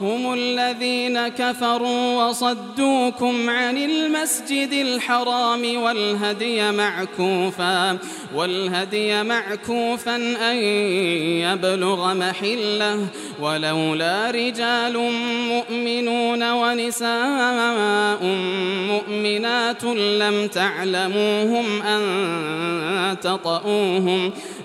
هم الذين كفروا وصدوكم عن المسجد الحرام والهدي معكوفا والهدي معكوفا أن يبلغ محلة. ولولا رجال مؤمنون ونساء مؤمنات لم تعلموهم أن تطؤوهم.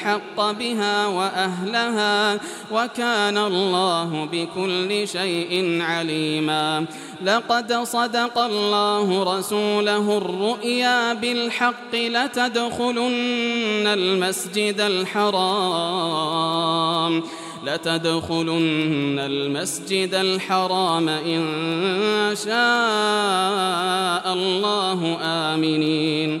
أحق بها وأهلها وكان الله بكل شيء عليما. لقد صدق الله رسوله الرؤيا بالحق لتدخلن المسجد الحرام لتدخلن المسجد الحرام إن شاء الله آمنين.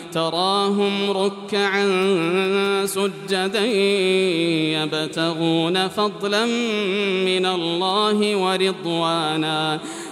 تراهم ركعا سجدا يبتغون فضلا من الله ورضوانا